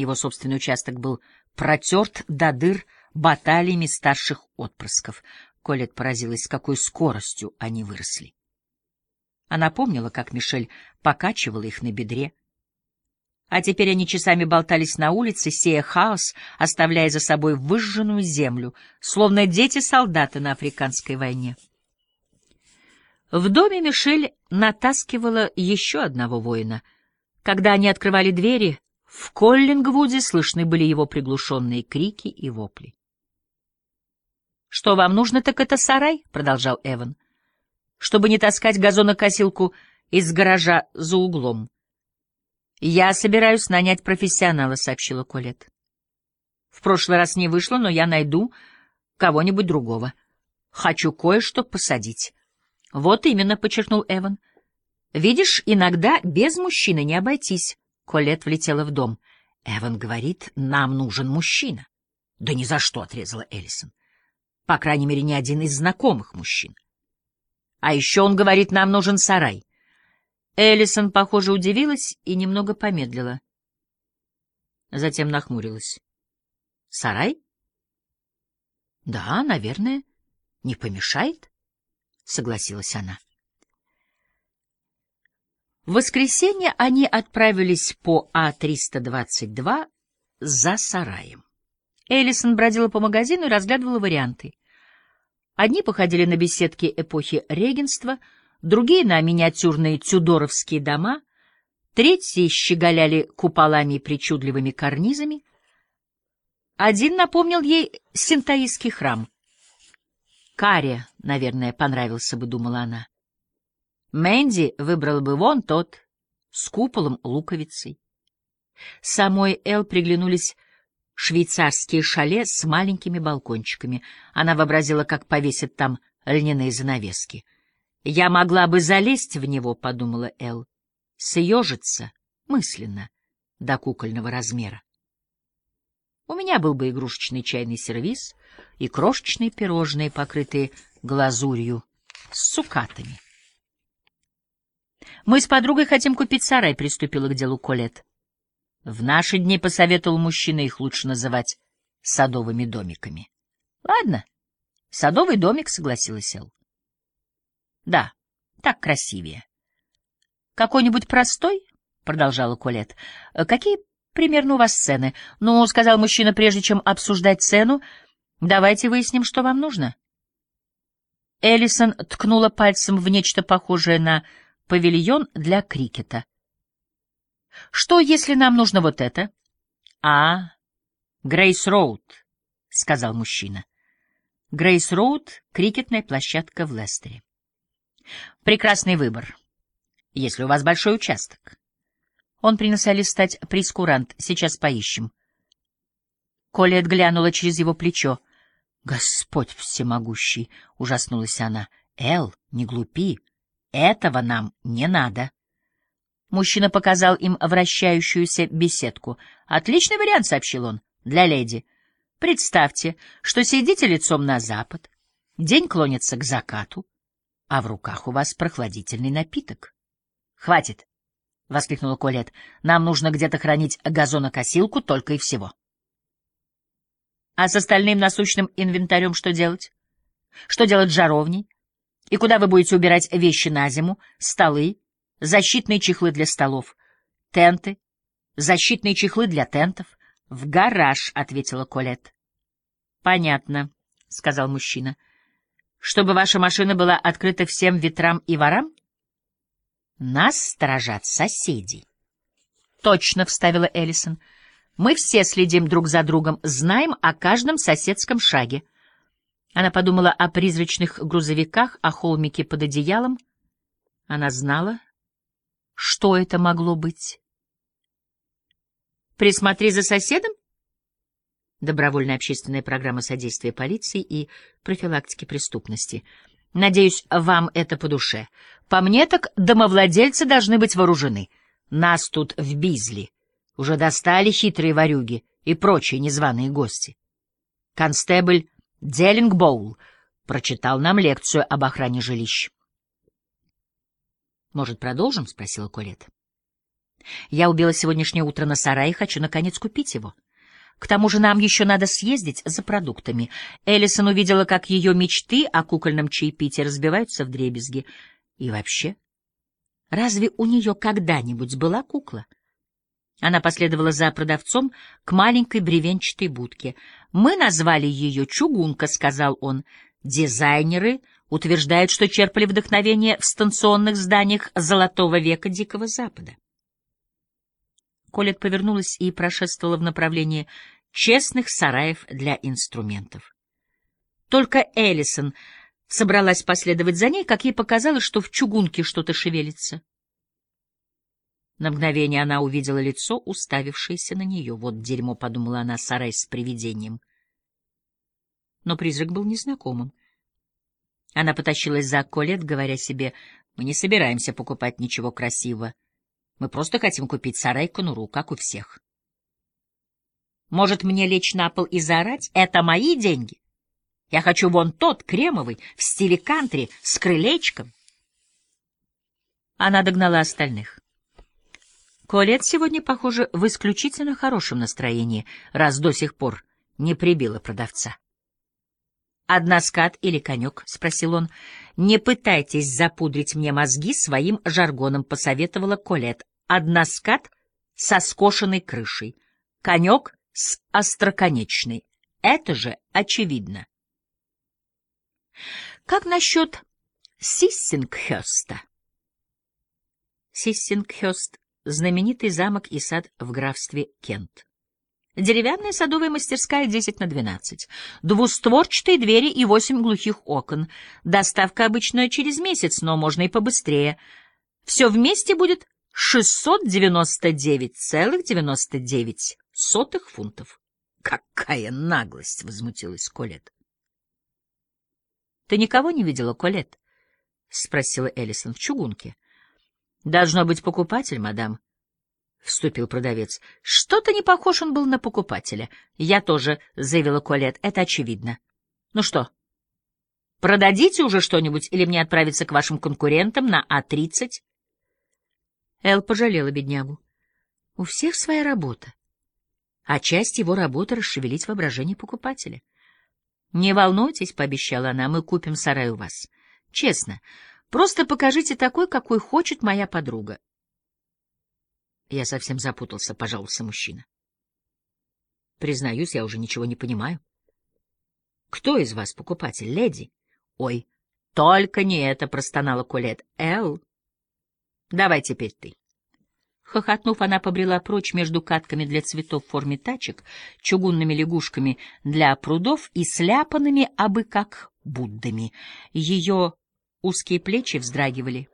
Его собственный участок был протерт до дыр баталиями старших отпрысков. Колет поразилась, с какой скоростью они выросли. Она помнила, как Мишель покачивала их на бедре. А теперь они часами болтались на улице, сея хаос, оставляя за собой выжженную землю, словно дети-солдаты на африканской войне. В доме Мишель натаскивала еще одного воина. Когда они открывали двери, в Коллингвуде слышны были его приглушенные крики и вопли. «Что вам нужно, так это сарай», — продолжал Эван, «чтобы не таскать газонокосилку из гаража за углом». «Я собираюсь нанять профессионала», — сообщила Колет. «В прошлый раз не вышло, но я найду кого-нибудь другого. Хочу кое-что посадить». «Вот именно», — подчеркнул Эван. «Видишь, иногда без мужчины не обойтись». Колет влетела в дом. «Эван говорит, нам нужен мужчина». «Да ни за что», — отрезала Эллисон. По крайней мере, ни один из знакомых мужчин. А еще он говорит, нам нужен сарай. Эллисон, похоже, удивилась и немного помедлила. Затем нахмурилась. Сарай? Да, наверное, не помешает, согласилась она. В воскресенье они отправились по А-322 за сараем. Эллисон бродила по магазину и разглядывала варианты. Одни походили на беседки эпохи регенства, другие — на миниатюрные тюдоровские дома, третьи щеголяли куполами и причудливыми карнизами. Один напомнил ей синтаистский храм. Каре, наверное, понравился бы, думала она. Мэнди выбрал бы вон тот, с куполом луковицей. Самой Эл приглянулись швейцарские шале с маленькими балкончиками. Она вообразила, как повесит там льняные занавески. «Я могла бы залезть в него», — подумала Эл, — «съежиться мысленно до кукольного размера. У меня был бы игрушечный чайный сервиз и крошечные пирожные, покрытые глазурью, с цукатами. «Мы с подругой хотим купить сарай», — приступила к делу Колет. В наши дни посоветовал мужчина их лучше называть садовыми домиками. — Ладно, садовый домик, — согласилась Эл. — Да, так красивее. — Какой-нибудь простой? — продолжала Колет. — Какие примерно у вас цены? — Ну, — сказал мужчина, прежде чем обсуждать цену, — давайте выясним, что вам нужно. Эллисон ткнула пальцем в нечто похожее на павильон для крикета. Что, если нам нужно вот это? — А, Грейс Роуд, — сказал мужчина. Грейс Роуд — крикетная площадка в Лестере. Прекрасный выбор, если у вас большой участок. Он принялся листать прескурант. Сейчас поищем. Колет глянула через его плечо. «Господь всемогущий!» — ужаснулась она. «Эл, не глупи. Этого нам не надо». Мужчина показал им вращающуюся беседку. «Отличный вариант», — сообщил он, — «для леди. Представьте, что сидите лицом на запад, день клонится к закату, а в руках у вас прохладительный напиток». «Хватит», — воскликнула Колет, — «нам нужно где-то хранить газонокосилку только и всего». «А с остальным насущным инвентарем что делать? Что делать с жаровней? И куда вы будете убирать вещи на зиму, столы, защитные чехлы для столов, тенты, защитные чехлы для тентов. — В гараж, — ответила Колет. Понятно, — сказал мужчина. — Чтобы ваша машина была открыта всем ветрам и ворам? — Нас сторожат соседи. — Точно, — вставила Эллисон. — Мы все следим друг за другом, знаем о каждом соседском шаге. Она подумала о призрачных грузовиках, о холмике под одеялом. Она знала, что это могло быть? Присмотри за соседом? Добровольная общественная программа содействия полиции и профилактики преступности. Надеюсь, вам это по душе. По мне так домовладельцы должны быть вооружены. Нас тут в Бизли уже достали хитрые ворюги и прочие незваные гости. Констебль Деллингбоул прочитал нам лекцию об охране жилищ. Может, продолжим? — спросила Колет. Я убила сегодняшнее утро на сарае и хочу, наконец, купить его. К тому же нам еще надо съездить за продуктами. Эллисон увидела, как ее мечты о кукольном чаепитии разбиваются в дребезги. И вообще, разве у нее когда-нибудь была кукла? Она последовала за продавцом к маленькой бревенчатой будке. «Мы назвали ее «Чугунка», — сказал он. Дизайнеры утверждают, что черпали вдохновение в станционных зданиях Золотого века Дикого Запада. Колет повернулась и прошествовала в направлении честных сараев для инструментов. Только Эллисон собралась последовать за ней, как ей показалось, что в чугунке что-то шевелится. На мгновение она увидела лицо, уставившееся на нее. Вот дерьмо, — подумала она, — сарай с привидением. Но призрак был незнакомым. Она потащилась за Колет, говоря себе, мы не собираемся покупать ничего красивого. Мы просто хотим купить сарай-конуру, как у всех. Может, мне лечь на пол и заорать? Это мои деньги. Я хочу вон тот, кремовый, в стиле кантри, с крылечком. Она догнала остальных. Колет сегодня, похоже, в исключительно хорошем настроении, раз до сих пор не прибила продавца. «Одна скат или конек?» — спросил он. «Не пытайтесь запудрить мне мозги своим жаргоном», — посоветовала Колет. «Одна скат со скошенной крышей, конек с остроконечной. Это же очевидно». «Как насчет Сиссингхёста?» Сиссингхёст — знаменитый замок и сад в графстве Кент. Деревянная садовая мастерская 10 на 12. Двустворчатые двери и восемь глухих окон. Доставка обычная через месяц, но можно и побыстрее. Все вместе будет 699,99 сотых фунтов. Какая наглость! — возмутилась Колет. Ты никого не видела, Колет? спросила Эллисон в чугунке. — Должно быть покупатель, мадам. — вступил продавец. — Что-то не похож он был на покупателя. — Я тоже, — заявила Колет. — Это очевидно. — Ну что, продадите уже что-нибудь или мне отправиться к вашим конкурентам на А-30? Эл пожалела беднягу. У всех своя работа. А часть его работы — расшевелить воображение покупателя. — Не волнуйтесь, — пообещала она, — мы купим сарай у вас. Честно, просто покажите такой, какой хочет моя подруга. Я совсем запутался, пожаловался мужчина. Признаюсь, я уже ничего не понимаю. Кто из вас покупатель, леди? Ой, только не это, простонала Колет. Эл, давай теперь ты. Хохотнув, она побрела прочь между катками для цветов в форме тачек, чугунными лягушками для прудов и сляпанными абы как Буддами. Ее узкие плечи вздрагивали.